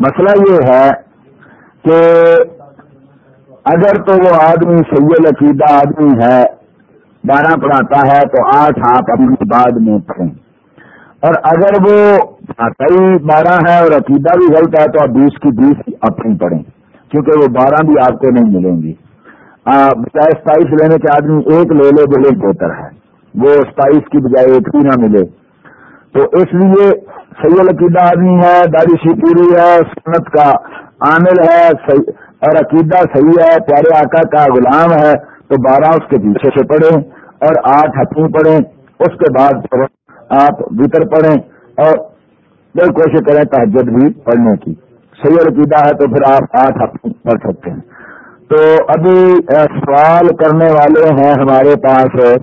مسئلہ یہ ہے کہ اگر تو وہ آدمی سید عقیدہ آدمی ہے بارہ پڑھاتا ہے تو آٹھ آپ اپنی بعد میں پڑھیں اور اگر وہ کئی بارہ ہے اور عقیدہ بھی غلط ہے تو آپ بیس کی بیس اپنی پڑھیں، کیونکہ وہ بارہ بھی آپ کو نہیں ملیں گی۔ بجائے ستائیس لینے کے آدمی ایک لے لے بولے بہتر ہے۔ وہ ستائیس کی بجائے ایک بھی نہ ملے۔ تو اس لیے سید عقیدہ آدمی ہے داڑھی سی پوری ہے، سنت کا عامل ہے اور عقیدہ صحیح ہے، پیارے آقا کا غلام ہے، تو بارہ اس کے پیچھے سے پڑھیں اور آٹھ ہتھی پڑھیں، اس کے بعد آپ بھیتر پڑھیں اور پھر کوشش کریں تحجد بھی پڑھنے کی۔ صحیح عقیدہ ہے تو پھر آپ آٹھ ہفتے پڑھ سکتے ہیں۔ تو ابھی سوال کرنے والے ہیں ہمارے پاس۔